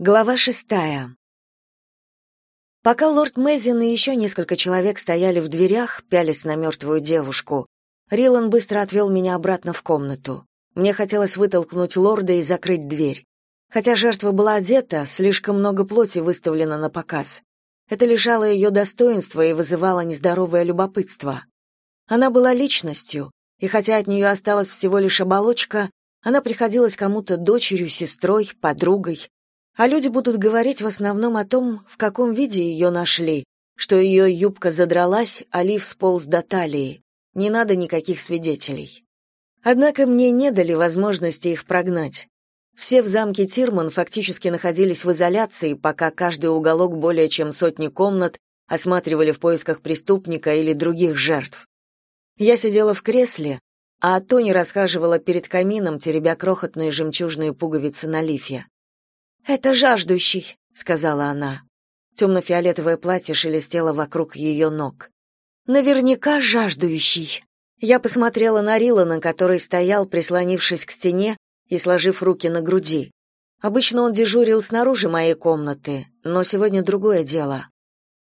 Глава шестая. Пока лорд Мэзин и еще несколько человек стояли в дверях, пялись на мертвую девушку, Рилан быстро отвел меня обратно в комнату. Мне хотелось вытолкнуть лорда и закрыть дверь. Хотя жертва была одета, слишком много плоти выставлено на показ. Это лишало ее достоинства и вызывало нездоровое любопытство. Она была личностью, и хотя от нее осталась всего лишь оболочка, она приходилась кому-то дочерью, сестрой, подругой, а люди будут говорить в основном о том, в каком виде ее нашли, что ее юбка задралась, а лиф сполз до талии. Не надо никаких свидетелей. Однако мне не дали возможности их прогнать. Все в замке Тирман фактически находились в изоляции, пока каждый уголок более чем сотни комнат осматривали в поисках преступника или других жертв. Я сидела в кресле, а Тони расхаживала перед камином, теребя крохотные жемчужные пуговицы на лифе. «Это жаждущий», — сказала она. Темно-фиолетовое платье шелестело вокруг ее ног. «Наверняка жаждущий». Я посмотрела на Рилана, который стоял, прислонившись к стене и сложив руки на груди. Обычно он дежурил снаружи моей комнаты, но сегодня другое дело.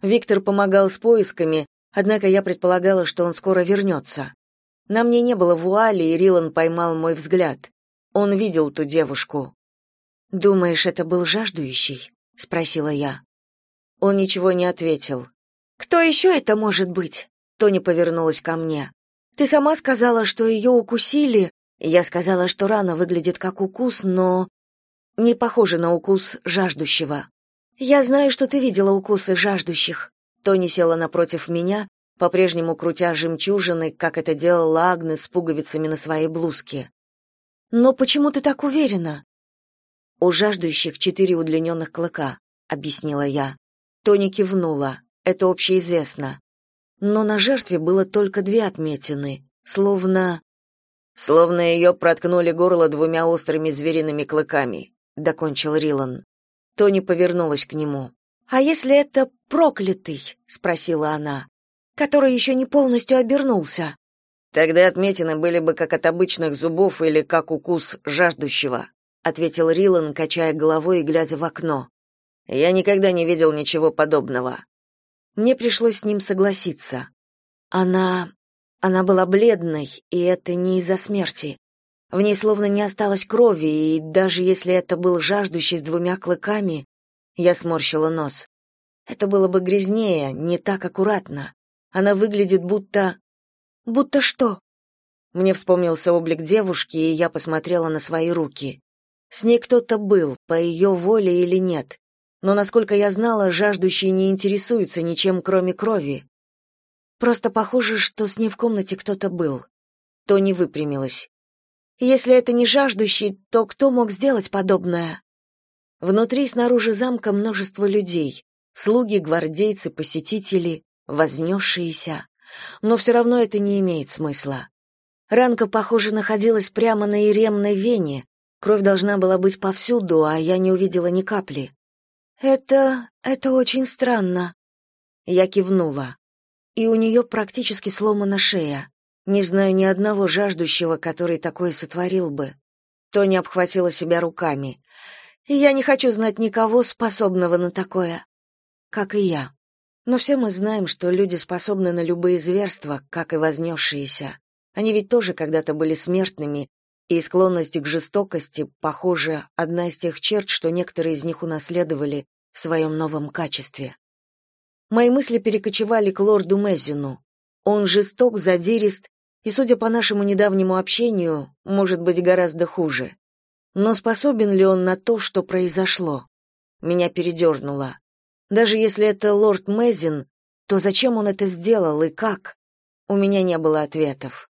Виктор помогал с поисками, однако я предполагала, что он скоро вернется. На мне не было вуали, и Рилан поймал мой взгляд. Он видел ту девушку. «Думаешь, это был жаждущий?» — спросила я. Он ничего не ответил. «Кто еще это может быть?» Тони повернулась ко мне. «Ты сама сказала, что ее укусили. Я сказала, что рана выглядит как укус, но не похоже на укус жаждущего. Я знаю, что ты видела укусы жаждущих». Тони села напротив меня, по-прежнему крутя жемчужины, как это делала Агнес с пуговицами на своей блузке. «Но почему ты так уверена?» У жаждущих четыре удлиненных клыка, объяснила я. Тони кивнула. Это общеизвестно. Но на жертве было только две отметины, словно словно ее проткнули горло двумя острыми звериными клыками, докончил Рилан. Тони повернулась к нему. А если это проклятый, спросила она, который еще не полностью обернулся. Тогда отметины были бы как от обычных зубов или как укус жаждущего, ответил Рилан, качая головой и глядя в окно. Я никогда не видел ничего подобного. Мне пришлось с ним согласиться. Она она была бледной, и это не из-за смерти. В ней словно не осталось крови, и даже если это был жаждущий с двумя клыками, я сморщила нос. Это было бы грязнее, не так аккуратно. Она выглядит будто будто что? Мне вспомнился облик девушки, и я посмотрела на свои руки. С ней кто-то был, по ее воле или нет. Но, насколько я знала, жаждущие не интересуются ничем, кроме крови. Просто похоже, что с ней в комнате кто-то был. Тони выпрямилась. Если это не жаждущий, то кто мог сделать подобное? Внутри и снаружи замка множество людей. Слуги, гвардейцы, посетители, вознесшиеся. Но все равно это не имеет смысла. Ранка, похоже, находилась прямо на иремной вене, Кровь должна была быть повсюду, а я не увидела ни капли. Это... это очень странно. Я кивнула. И у нее практически сломана шея. Не знаю ни одного жаждущего, который такое сотворил бы. Тони обхватила себя руками. Я не хочу знать никого, способного на такое. Как и я. Но все мы знаем, что люди способны на любые зверства, как и вознесшиеся. Они ведь тоже когда-то были смертными и склонность к жестокости, похоже, одна из тех черт, что некоторые из них унаследовали в своем новом качестве. Мои мысли перекочевали к лорду Мезину. Он жесток, задирист и, судя по нашему недавнему общению, может быть гораздо хуже. Но способен ли он на то, что произошло? Меня передернуло. Даже если это лорд Мезин, то зачем он это сделал и как? У меня не было ответов.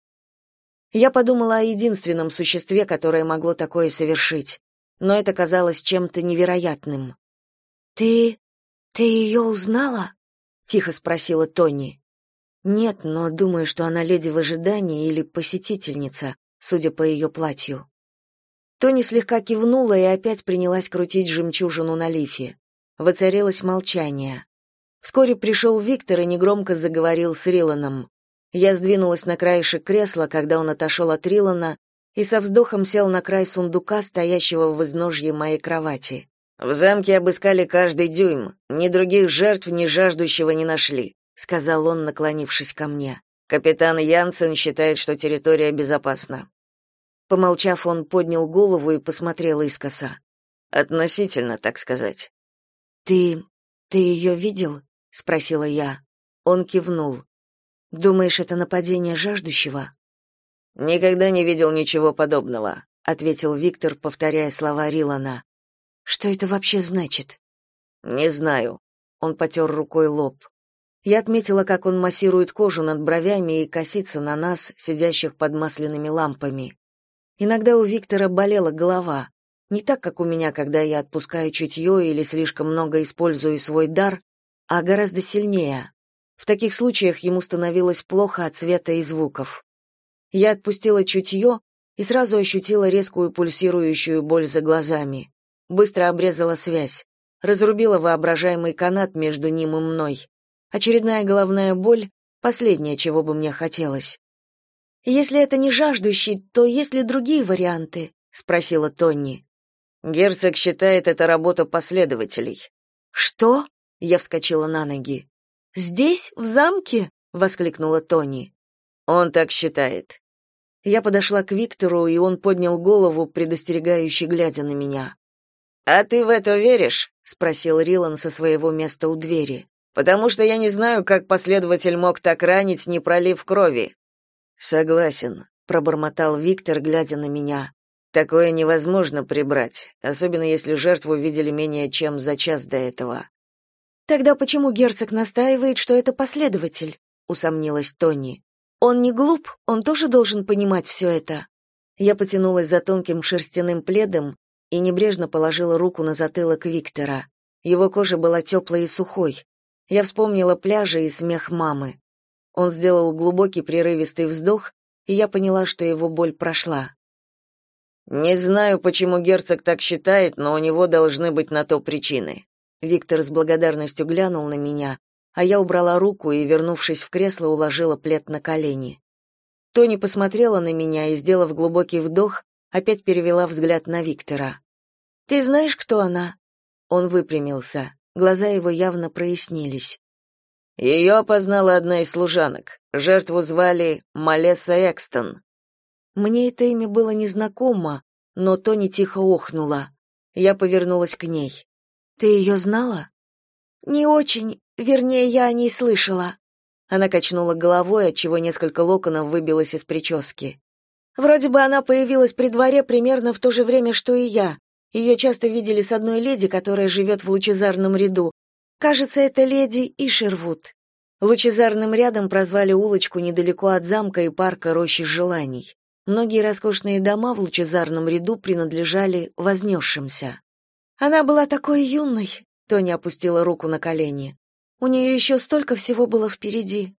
Я подумала о единственном существе, которое могло такое совершить, но это казалось чем-то невероятным. «Ты... ты ее узнала?» — тихо спросила Тони. «Нет, но думаю, что она леди в ожидании или посетительница, судя по ее платью». Тони слегка кивнула и опять принялась крутить жемчужину на лифе. Воцарилось молчание. Вскоре пришел Виктор и негромко заговорил с Риланом. Я сдвинулась на краешек кресла, когда он отошел от Рилана, и со вздохом сел на край сундука, стоящего в изножье моей кровати. В замке обыскали каждый дюйм, ни других жертв, ни жаждущего не нашли, сказал он, наклонившись ко мне. Капитан Янсен считает, что территория безопасна. Помолчав, он поднял голову и посмотрел искоса. Относительно, так сказать. Ты ты ее видел? спросила я. Он кивнул. Думаешь, это нападение жаждущего? Никогда не видел ничего подобного, ответил Виктор, повторяя слова Рилана. Что это вообще значит? Не знаю. Он потер рукой лоб. Я отметила, как он массирует кожу над бровями и косится на нас, сидящих под масляными лампами. Иногда у Виктора болела голова. Не так, как у меня, когда я отпускаю чутье или слишком много использую свой дар, а гораздо сильнее. В таких случаях ему становилось плохо от цвета и звуков. Я отпустила чутье и сразу ощутила резкую пульсирующую боль за глазами. Быстро обрезала связь, разрубила воображаемый канат между ним и мной. Очередная головная боль — последнее, чего бы мне хотелось. Если это не жаждущий, то есть ли другие варианты? спросила Тонни. Герцог считает это работа последователей. Что? Я вскочила на ноги. Здесь, в замке? воскликнула Тони. Он так считает. Я подошла к Виктору, и он поднял голову, предостерегающе глядя на меня. А ты в это веришь? спросил Рилан со своего места у двери. Потому что я не знаю, как последователь мог так ранить, не пролив крови. Согласен, пробормотал Виктор, глядя на меня. Такое невозможно прибрать, особенно если жертву видели менее чем за час до этого. Тогда почему герцог настаивает, что это последователь? усомнилась Тони. Он не глуп, он тоже должен понимать все это. Я потянулась за тонким шерстяным пледом и небрежно положила руку на затылок Виктора. Его кожа была теплой и сухой. Я вспомнила пляжи и смех мамы. Он сделал глубокий прерывистый вздох, и я поняла, что его боль прошла. Не знаю, почему герцог так считает, но у него должны быть на то причины. Виктор с благодарностью глянул на меня, а я убрала руку и, вернувшись в кресло, уложила плед на колени. Тони посмотрела на меня и, сделав глубокий вдох, опять перевела взгляд на Виктора. Ты знаешь, кто она? Он выпрямился. Глаза его явно прояснились. Ее опознала одна из служанок. Жертву звали Малеса Экстон. Мне это имя было незнакомо, но Тони тихо охнула. Я повернулась к ней. Ты ее знала? Не очень, вернее, я о ней слышала. Она качнула головой, отчего несколько локонов выбилось из прически. Вроде бы она появилась при дворе примерно в то же время, что и я. Ее часто видели с одной леди, которая живет в лучезарном ряду, Кажется, это леди Ишервуд. Лучезарным рядом прозвали улочку недалеко от замка и парка Рощи Желаний. Многие роскошные дома в лучезарном ряду принадлежали вознесшимся. Она была такой юной, Тоня опустила руку на колени. У нее еще столько всего было впереди.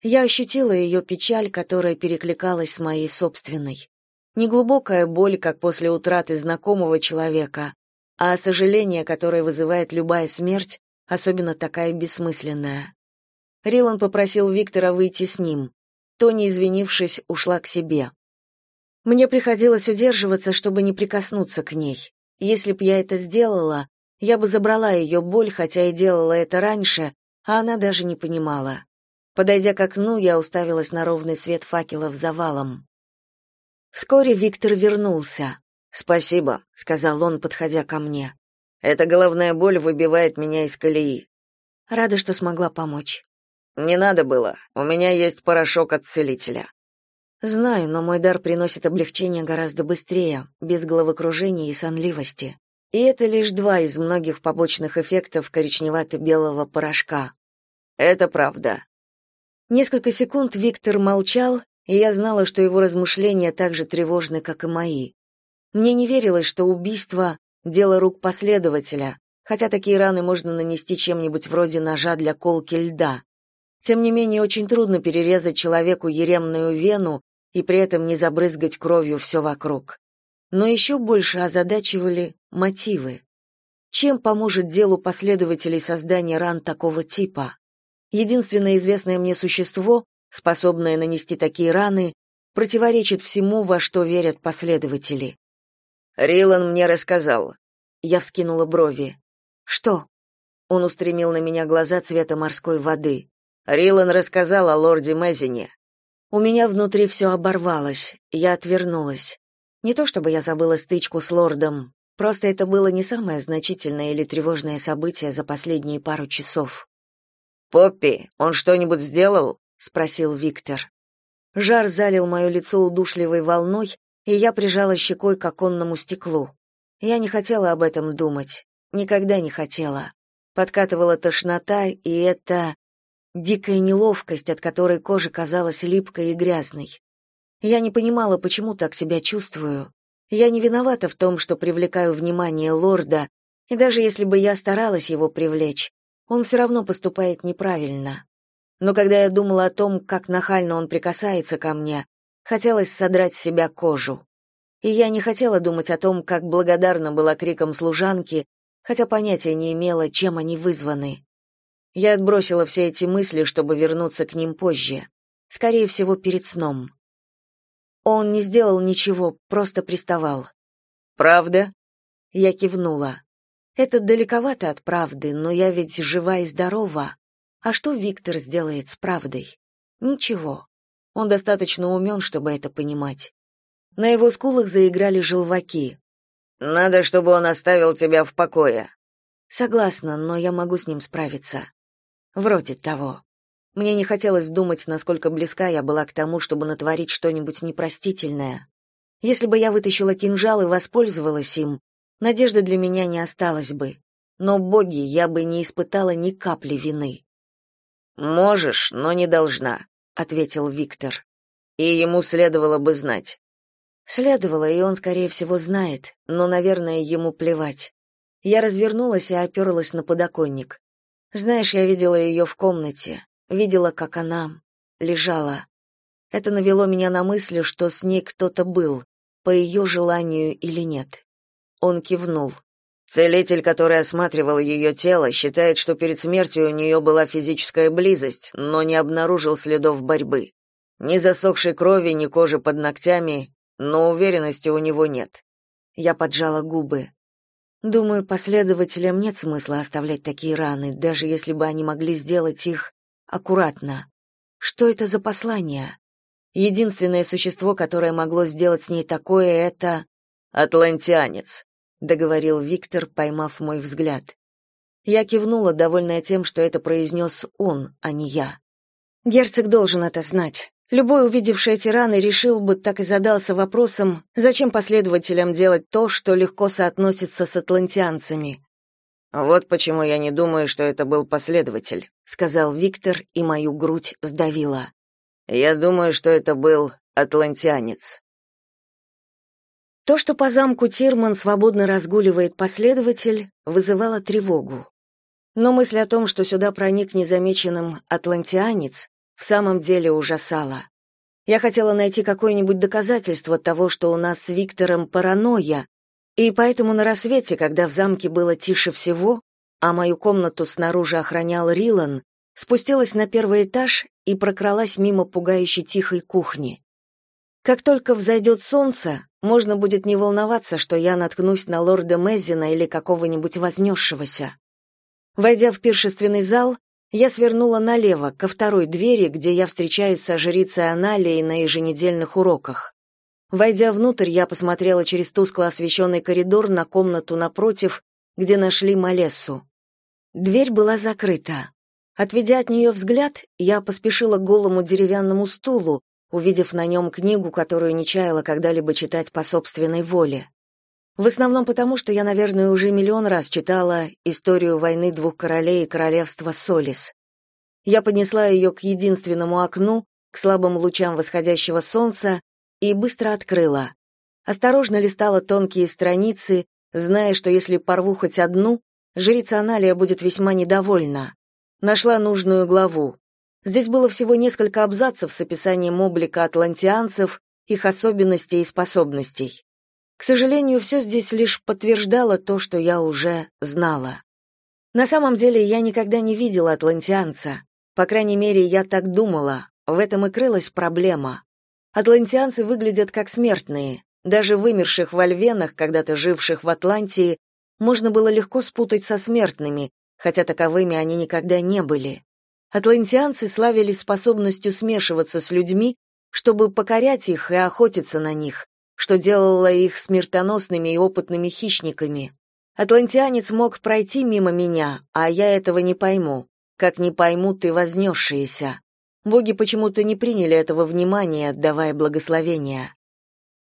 Я ощутила ее печаль, которая перекликалась с моей собственной. Не глубокая боль, как после утраты знакомого человека, а сожаление, которое вызывает любая смерть, особенно такая бессмысленная. Рилан попросил Виктора выйти с ним. Тони, извинившись, ушла к себе. Мне приходилось удерживаться, чтобы не прикоснуться к ней. Если б я это сделала, я бы забрала ее боль, хотя и делала это раньше, а она даже не понимала. Подойдя к окну, я уставилась на ровный свет факелов завалом. Вскоре Виктор вернулся. «Спасибо», — сказал он, подходя ко мне. Эта головная боль выбивает меня из колеи. Рада, что смогла помочь. Не надо было. У меня есть порошок от целителя. Знаю, но мой дар приносит облегчение гораздо быстрее, без головокружения и сонливости. И это лишь два из многих побочных эффектов коричневато-белого порошка. Это правда. Несколько секунд Виктор молчал, и я знала, что его размышления так же тревожны, как и мои. Мне не верилось, что убийство дело рук последователя, хотя такие раны можно нанести чем-нибудь вроде ножа для колки льда. Тем не менее, очень трудно перерезать человеку еремную вену и при этом не забрызгать кровью все вокруг. Но еще больше озадачивали мотивы. Чем поможет делу последователей создания ран такого типа? Единственное известное мне существо, способное нанести такие раны, противоречит всему, во что верят последователи. Рилан мне рассказал. Я вскинула брови. Что? Он устремил на меня глаза цвета морской воды. Рилан рассказал о лорде Мезине. У меня внутри все оборвалось. Я отвернулась. Не то чтобы я забыла стычку с лордом, просто это было не самое значительное или тревожное событие за последние пару часов. «Поппи, он что-нибудь сделал?» — спросил Виктор. Жар залил мое лицо удушливой волной, и я прижала щекой к оконному стеклу. Я не хотела об этом думать, никогда не хотела. Подкатывала тошнота, и это дикая неловкость, от которой кожа казалась липкой и грязной. Я не понимала, почему так себя чувствую. Я не виновата в том, что привлекаю внимание лорда, и даже если бы я старалась его привлечь, он все равно поступает неправильно. Но когда я думала о том, как нахально он прикасается ко мне, хотелось содрать с себя кожу. И я не хотела думать о том, как благодарна была криком служанки, хотя понятия не имела, чем они вызваны. Я отбросила все эти мысли, чтобы вернуться к ним позже, скорее всего, перед сном. Он не сделал ничего, просто приставал. Правда? Я кивнула. Это далековато от правды, но я ведь жива и здорова. А что Виктор сделает с правдой? Ничего. Он достаточно умен, чтобы это понимать. На его скулах заиграли желваки. Надо, чтобы он оставил тебя в покое. Согласна, но я могу с ним справиться. Вроде того. Мне не хотелось думать, насколько близка я была к тому, чтобы натворить что-нибудь непростительное. Если бы я вытащила кинжал и воспользовалась им, надежды для меня не осталось бы. Но, боги, я бы не испытала ни капли вины. «Можешь, но не должна», — ответил Виктор. «И ему следовало бы знать». Следовало, и он, скорее всего, знает, но, наверное, ему плевать. Я развернулась и оперлась на подоконник. Знаешь, я видела ее в комнате видела, как она лежала. Это навело меня на мысль, что с ней кто-то был, по ее желанию или нет. Он кивнул. Целитель, который осматривал ее тело, считает, что перед смертью у нее была физическая близость, но не обнаружил следов борьбы. Ни засохшей крови, ни кожи под ногтями, но уверенности у него нет. Я поджала губы. Думаю, последователям нет смысла оставлять такие раны, даже если бы они могли сделать их аккуратно. Что это за послание? Единственное существо, которое могло сделать с ней такое, это атлантианец, договорил Виктор, поймав мой взгляд. Я кивнула, довольная тем, что это произнес он, а не я. Герцог должен это знать. Любой, увидевший эти раны, решил бы, так и задался вопросом, зачем последователям делать то, что легко соотносится с атлантианцами. Вот почему я не думаю, что это был последователь, сказал Виктор, и мою грудь сдавило. Я думаю, что это был атлантианец. То, что по замку Тирман свободно разгуливает последователь, вызывало тревогу. Но мысль о том, что сюда проник незамеченным атлантианец, в самом деле ужасала. Я хотела найти какое-нибудь доказательство того, что у нас с Виктором паранойя, и поэтому на рассвете, когда в замке было тише всего, а мою комнату снаружи охранял Рилан, спустилась на первый этаж и прокралась мимо пугающей тихой кухни. Как только взойдет солнце, можно будет не волноваться, что я наткнусь на лорда Мезина или какого-нибудь вознесшегося. Войдя в пиршественный зал, я свернула налево, ко второй двери, где я встречаюсь со жрицей Аналией на еженедельных уроках. Войдя внутрь, я посмотрела через тускло освещенный коридор на комнату напротив, где нашли Малессу. Дверь была закрыта. Отведя от нее взгляд, я поспешила к голому деревянному стулу, увидев на нем книгу, которую не чаяла когда-либо читать по собственной воле. В основном потому, что я, наверное, уже миллион раз читала историю войны двух королей и королевства Солис. Я поднесла ее к единственному окну, к слабым лучам восходящего солнца, и быстро открыла. Осторожно листала тонкие страницы, зная, что если порву хоть одну, жрица Аналия будет весьма недовольна. Нашла нужную главу. Здесь было всего несколько абзацев с описанием облика атлантианцев, их особенностей и способностей. К сожалению, все здесь лишь подтверждало то, что я уже знала. На самом деле, я никогда не видела атлантианца. По крайней мере, я так думала. В этом и крылась проблема. Атлантианцы выглядят как смертные. Даже вымерших в Альвенах, когда-то живших в Атлантии, можно было легко спутать со смертными, хотя таковыми они никогда не были. Атлантианцы славились способностью смешиваться с людьми, чтобы покорять их и охотиться на них, что делало их смертоносными и опытными хищниками. Атлантианец мог пройти мимо меня, а я этого не пойму, как не поймут и вознесшиеся. Боги почему-то не приняли этого внимания, отдавая благословения.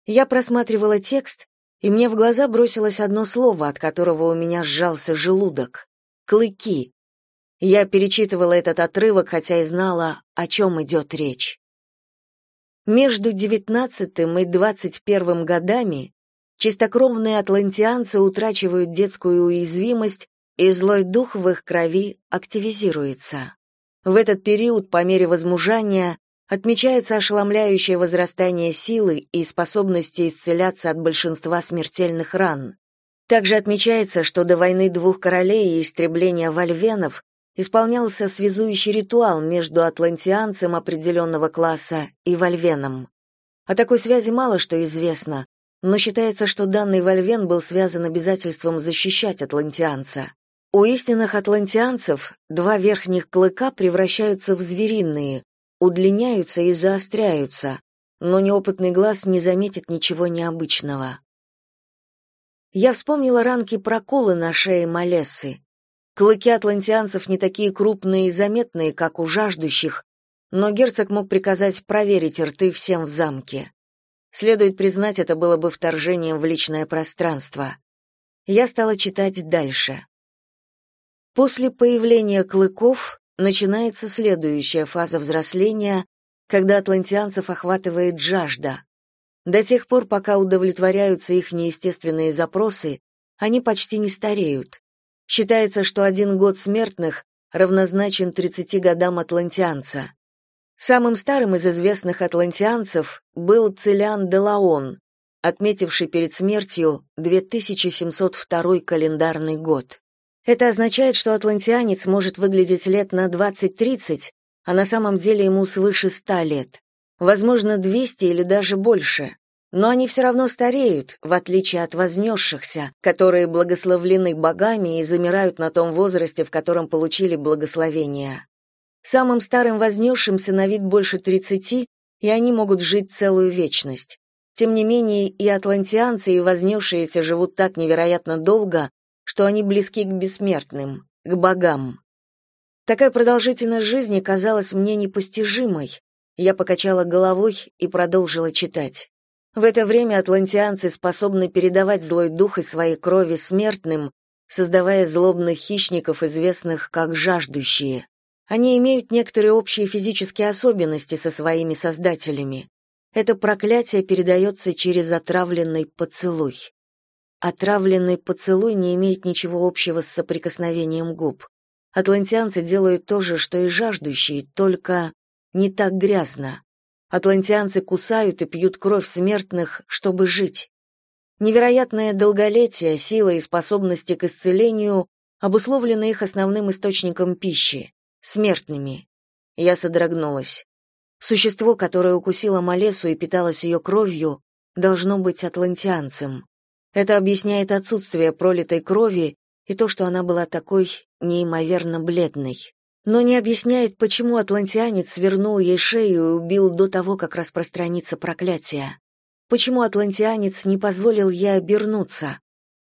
Я просматривала текст, и мне в глаза бросилось одно слово, от которого у меня сжался желудок — клыки. Я перечитывала этот отрывок, хотя и знала, о чем идет речь. Между девятнадцатым и двадцать первым годами чистокровные атлантианцы утрачивают детскую уязвимость, и злой дух в их крови активизируется. В этот период, по мере возмужания, отмечается ошеломляющее возрастание силы и способности исцеляться от большинства смертельных ран. Также отмечается, что до войны двух королей и истребления вальвенов исполнялся связующий ритуал между атлантианцем определенного класса и вальвеном. О такой связи мало что известно, но считается, что данный вальвен был связан обязательством защищать атлантианца. У истинных атлантианцев два верхних клыка превращаются в звериные, удлиняются и заостряются, но неопытный глаз не заметит ничего необычного. Я вспомнила ранки проколы на шее Малессы. Клыки атлантианцев не такие крупные и заметные, как у жаждущих, но герцог мог приказать проверить рты всем в замке. Следует признать, это было бы вторжением в личное пространство. Я стала читать дальше. После появления клыков начинается следующая фаза взросления, когда атлантианцев охватывает жажда. До тех пор, пока удовлетворяются их неестественные запросы, они почти не стареют. Считается, что один год смертных равнозначен 30 годам атлантианца. Самым старым из известных атлантианцев был Целиан де Лаон, отметивший перед смертью 2702 календарный год. Это означает, что атлантианец может выглядеть лет на 20-30, а на самом деле ему свыше 100 лет. Возможно, 200 или даже больше но они все равно стареют, в отличие от вознесшихся, которые благословлены богами и замирают на том возрасте, в котором получили благословение. Самым старым вознесшимся на вид больше 30, и они могут жить целую вечность. Тем не менее, и атлантианцы, и вознесшиеся живут так невероятно долго, что они близки к бессмертным, к богам. Такая продолжительность жизни казалась мне непостижимой. Я покачала головой и продолжила читать. В это время атлантианцы способны передавать злой дух из своей крови смертным, создавая злобных хищников, известных как жаждущие. Они имеют некоторые общие физические особенности со своими создателями. Это проклятие передается через отравленный поцелуй. Отравленный поцелуй не имеет ничего общего с соприкосновением губ. Атлантианцы делают то же, что и жаждущие, только не так грязно. Атлантианцы кусают и пьют кровь смертных, чтобы жить. Невероятное долголетие, сила и способности к исцелению обусловлены их основным источником пищи — смертными. Я содрогнулась. Существо, которое укусило Малесу и питалось ее кровью, должно быть атлантианцем. Это объясняет отсутствие пролитой крови и то, что она была такой неимоверно бледной но не объясняет, почему атлантианец свернул ей шею и убил до того, как распространится проклятие. Почему атлантианец не позволил ей обернуться?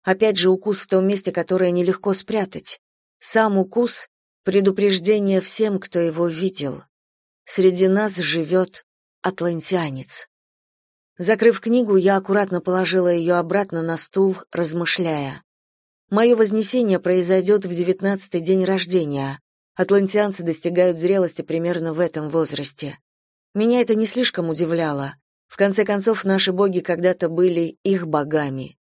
Опять же укус в том месте, которое нелегко спрятать. Сам укус — предупреждение всем, кто его видел. Среди нас живет атлантианец. Закрыв книгу, я аккуратно положила ее обратно на стул, размышляя. Мое вознесение произойдет в девятнадцатый день рождения. Атлантианцы достигают зрелости примерно в этом возрасте. Меня это не слишком удивляло. В конце концов, наши боги когда-то были их богами.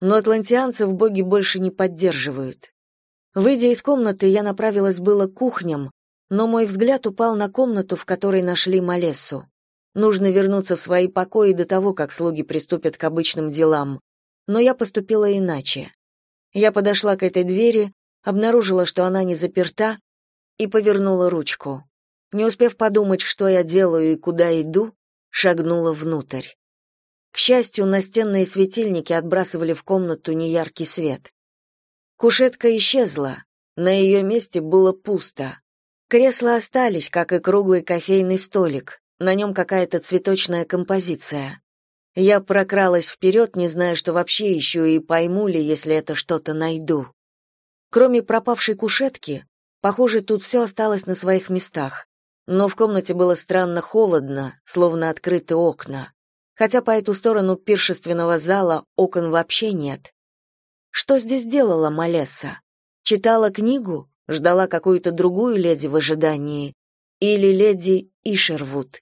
Но атлантианцев боги больше не поддерживают. Выйдя из комнаты, я направилась было к кухням, но мой взгляд упал на комнату, в которой нашли Малессу. Нужно вернуться в свои покои до того, как слуги приступят к обычным делам. Но я поступила иначе. Я подошла к этой двери, обнаружила, что она не заперта, и повернула ручку. Не успев подумать, что я делаю и куда иду, шагнула внутрь. К счастью, настенные светильники отбрасывали в комнату неяркий свет. Кушетка исчезла, на ее месте было пусто. Кресла остались, как и круглый кофейный столик, на нем какая-то цветочная композиция. Я прокралась вперед, не зная, что вообще ищу и пойму ли, если это что-то найду. Кроме пропавшей кушетки, похоже, тут все осталось на своих местах. Но в комнате было странно холодно, словно открыты окна. Хотя по эту сторону пиршественного зала окон вообще нет. Что здесь делала Малесса? Читала книгу? Ждала какую-то другую леди в ожидании? Или леди Ишервуд?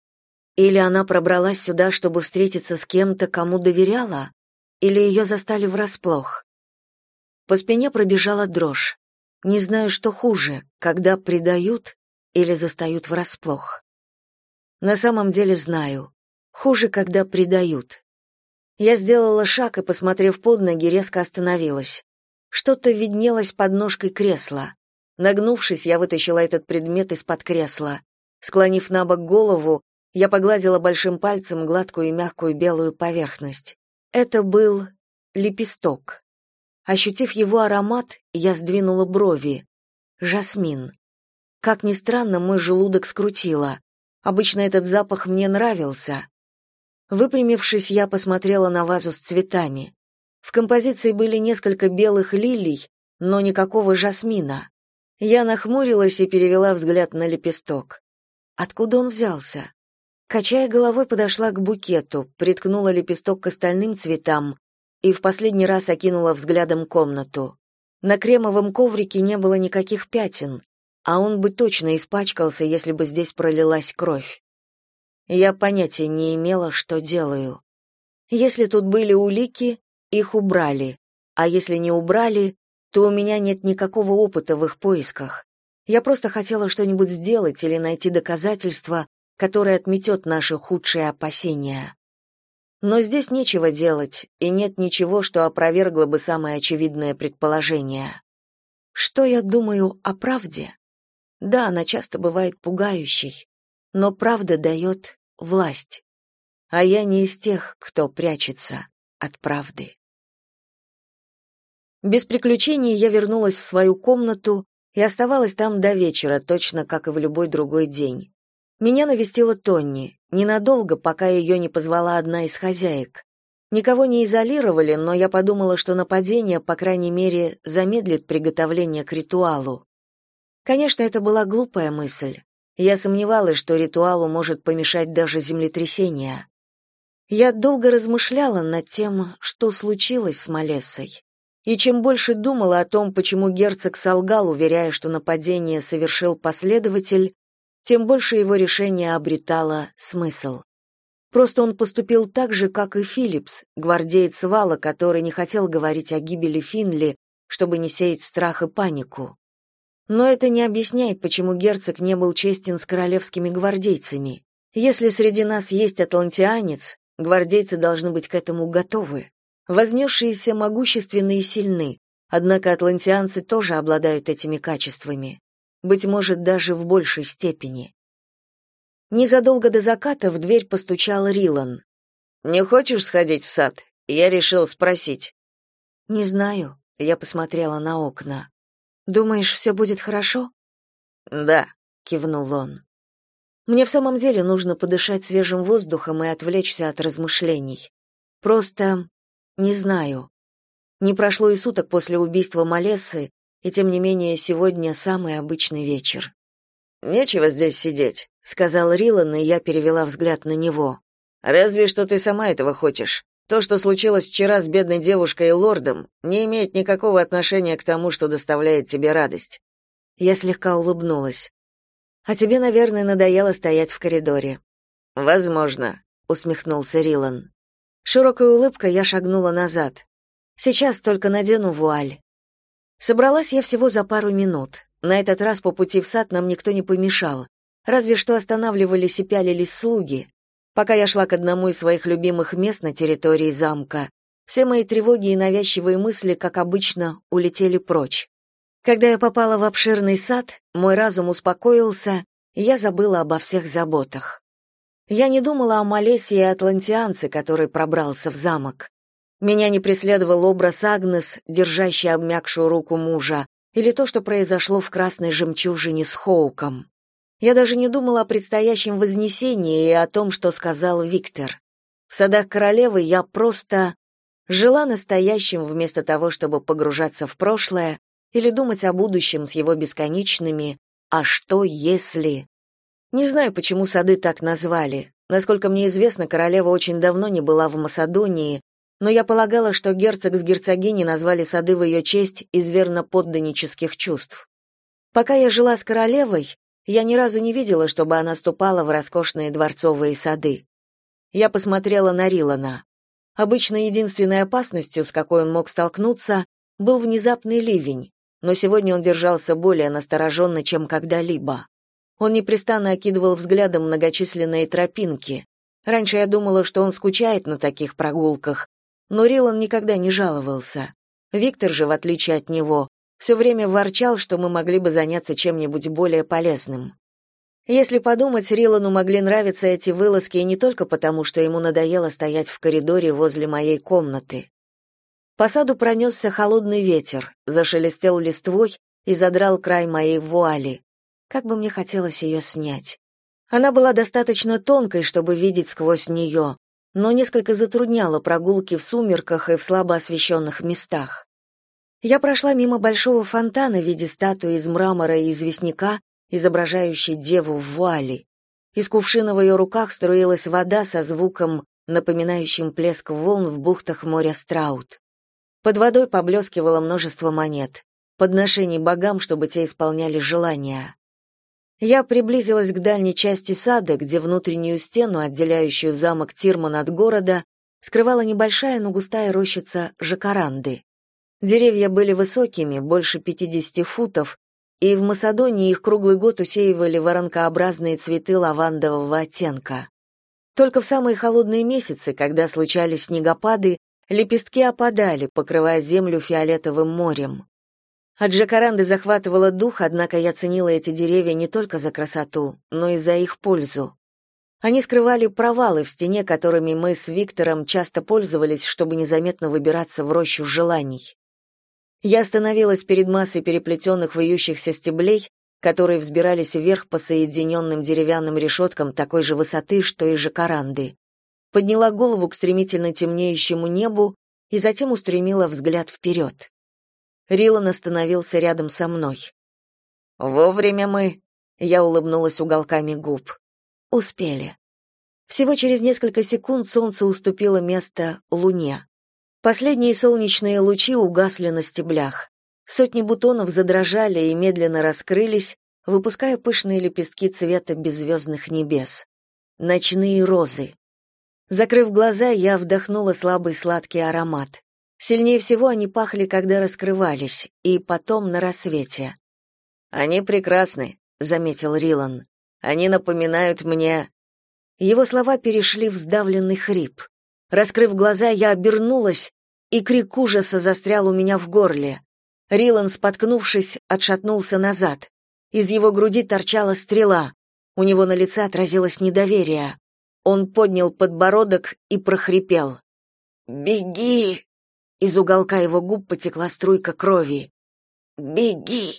Или она пробралась сюда, чтобы встретиться с кем-то, кому доверяла? Или ее застали врасплох? По спине пробежала дрожь. Не знаю, что хуже, когда предают или застают врасплох. На самом деле знаю. Хуже, когда предают. Я сделала шаг и, посмотрев под ноги, резко остановилась. Что-то виднелось под ножкой кресла. Нагнувшись, я вытащила этот предмет из-под кресла. Склонив на бок голову, я погладила большим пальцем гладкую и мягкую белую поверхность. Это был лепесток. Ощутив его аромат, я сдвинула брови. Жасмин. Как ни странно, мой желудок скрутило. Обычно этот запах мне нравился. Выпрямившись, я посмотрела на вазу с цветами. В композиции были несколько белых лилий, но никакого жасмина. Я нахмурилась и перевела взгляд на лепесток. Откуда он взялся? Качая головой, подошла к букету, приткнула лепесток к остальным цветам и в последний раз окинула взглядом комнату. На кремовом коврике не было никаких пятен, а он бы точно испачкался, если бы здесь пролилась кровь. Я понятия не имела, что делаю. Если тут были улики, их убрали, а если не убрали, то у меня нет никакого опыта в их поисках. Я просто хотела что-нибудь сделать или найти доказательства, который отметет наши худшие опасения. Но здесь нечего делать, и нет ничего, что опровергло бы самое очевидное предположение. Что я думаю о правде? Да, она часто бывает пугающей, но правда дает власть. А я не из тех, кто прячется от правды. Без приключений я вернулась в свою комнату и оставалась там до вечера, точно как и в любой другой день. Меня навестила Тонни, ненадолго, пока ее не позвала одна из хозяек. Никого не изолировали, но я подумала, что нападение, по крайней мере, замедлит приготовление к ритуалу. Конечно, это была глупая мысль. Я сомневалась, что ритуалу может помешать даже землетрясение. Я долго размышляла над тем, что случилось с Малессой. И чем больше думала о том, почему герцог солгал, уверяя, что нападение совершил последователь, тем больше его решение обретало смысл. Просто он поступил так же, как и Филлипс, гвардеец Вала, который не хотел говорить о гибели Финли, чтобы не сеять страх и панику. Но это не объясняет, почему герцог не был честен с королевскими гвардейцами. Если среди нас есть атлантианец, гвардейцы должны быть к этому готовы. Вознесшиеся могущественны и сильны, однако атлантианцы тоже обладают этими качествами быть может, даже в большей степени. Незадолго до заката в дверь постучал Рилан. «Не хочешь сходить в сад?» Я решил спросить. «Не знаю», — я посмотрела на окна. «Думаешь, все будет хорошо?» «Да», — кивнул он. «Мне в самом деле нужно подышать свежим воздухом и отвлечься от размышлений. Просто не знаю. Не прошло и суток после убийства Малессы, и тем не менее сегодня самый обычный вечер. «Нечего здесь сидеть», — сказал Рилан, и я перевела взгляд на него. «Разве что ты сама этого хочешь. То, что случилось вчера с бедной девушкой и лордом, не имеет никакого отношения к тому, что доставляет тебе радость». Я слегка улыбнулась. «А тебе, наверное, надоело стоять в коридоре». «Возможно», — усмехнулся Рилан. Широкой улыбкой я шагнула назад. «Сейчас только надену вуаль. Собралась я всего за пару минут. На этот раз по пути в сад нам никто не помешал. Разве что останавливались и пялились слуги. Пока я шла к одному из своих любимых мест на территории замка, все мои тревоги и навязчивые мысли, как обычно, улетели прочь. Когда я попала в обширный сад, мой разум успокоился, и я забыла обо всех заботах. Я не думала о Малесе и атлантианце, который пробрался в замок. Меня не преследовал образ Агнес, держащий обмякшую руку мужа, или то, что произошло в красной жемчужине с Хоуком. Я даже не думала о предстоящем вознесении и о том, что сказал Виктор. В садах королевы я просто жила настоящим вместо того, чтобы погружаться в прошлое или думать о будущем с его бесконечными «а что если?». Не знаю, почему сады так назвали. Насколько мне известно, королева очень давно не была в Масадонии, но я полагала, что герцог с герцогиней назвали сады в ее честь из верноподданнических чувств. Пока я жила с королевой, я ни разу не видела, чтобы она ступала в роскошные дворцовые сады. Я посмотрела на Рилана. Обычно единственной опасностью, с какой он мог столкнуться, был внезапный ливень, но сегодня он держался более настороженно, чем когда-либо. Он непрестанно окидывал взглядом многочисленные тропинки. Раньше я думала, что он скучает на таких прогулках, но Рилан никогда не жаловался. Виктор же, в отличие от него, все время ворчал, что мы могли бы заняться чем-нибудь более полезным. Если подумать, Рилану могли нравиться эти вылазки и не только потому, что ему надоело стоять в коридоре возле моей комнаты. По саду пронесся холодный ветер, зашелестел листвой и задрал край моей вуали. Как бы мне хотелось ее снять. Она была достаточно тонкой, чтобы видеть сквозь нее, но несколько затрудняла прогулки в сумерках и в слабо освещенных местах. Я прошла мимо большого фонтана в виде статуи из мрамора и известняка, изображающей деву в вуале. Из кувшина в ее руках струилась вода со звуком, напоминающим плеск волн в бухтах моря Страут. Под водой поблескивало множество монет, подношений богам, чтобы те исполняли желания. Я приблизилась к дальней части сада, где внутреннюю стену, отделяющую замок Тирман от города, скрывала небольшая, но густая рощица жакаранды. Деревья были высокими, больше 50 футов, и в Масадонии их круглый год усеивали воронкообразные цветы лавандового оттенка. Только в самые холодные месяцы, когда случались снегопады, лепестки опадали, покрывая землю фиолетовым морем. От жакаранды захватывало дух, однако я ценила эти деревья не только за красоту, но и за их пользу. Они скрывали провалы в стене, которыми мы с Виктором часто пользовались, чтобы незаметно выбираться в рощу желаний. Я остановилась перед массой переплетенных вьющихся стеблей, которые взбирались вверх по соединенным деревянным решеткам такой же высоты, что и жакаранды. Подняла голову к стремительно темнеющему небу и затем устремила взгляд вперед. Рилан остановился рядом со мной. «Вовремя мы...» — я улыбнулась уголками губ. «Успели». Всего через несколько секунд солнце уступило место луне. Последние солнечные лучи угасли на стеблях. Сотни бутонов задрожали и медленно раскрылись, выпуская пышные лепестки цвета беззвездных небес. Ночные розы. Закрыв глаза, я вдохнула слабый сладкий аромат. Сильнее всего они пахли, когда раскрывались, и потом на рассвете. «Они прекрасны», — заметил Рилан. «Они напоминают мне...» Его слова перешли в сдавленный хрип. Раскрыв глаза, я обернулась, и крик ужаса застрял у меня в горле. Рилан, споткнувшись, отшатнулся назад. Из его груди торчала стрела. У него на лице отразилось недоверие. Он поднял подбородок и прохрипел. «Беги!» Из уголка его губ потекла струйка крови. «Беги!»